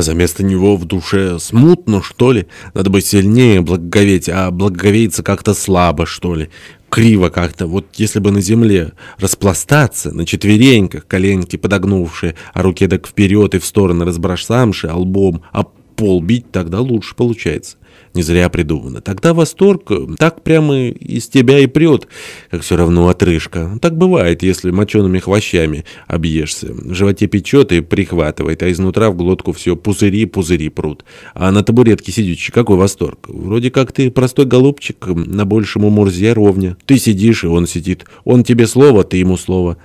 А за место него в душе смутно, что ли? Надо бы сильнее благоговеть, а благоговеется как-то слабо, что ли? Криво как-то. Вот если бы на земле распластаться, на четвереньках, коленки подогнувшие, а руки так вперед и в стороны разбросамши, а лбом, а пол бить, тогда лучше получается. Не зря придумано. Тогда восторг э, так прямо из тебя и прет, как все равно отрыжка. Так бывает, если мочеными хвощами объешься. В животе печет и прихватывает, а изнутра в глотку все пузыри-пузыри прут. А на табуретке сидячий какой восторг. Вроде как ты простой голубчик, на большему мурзе ровня. Ты сидишь, и он сидит. Он тебе слово, ты ему слово.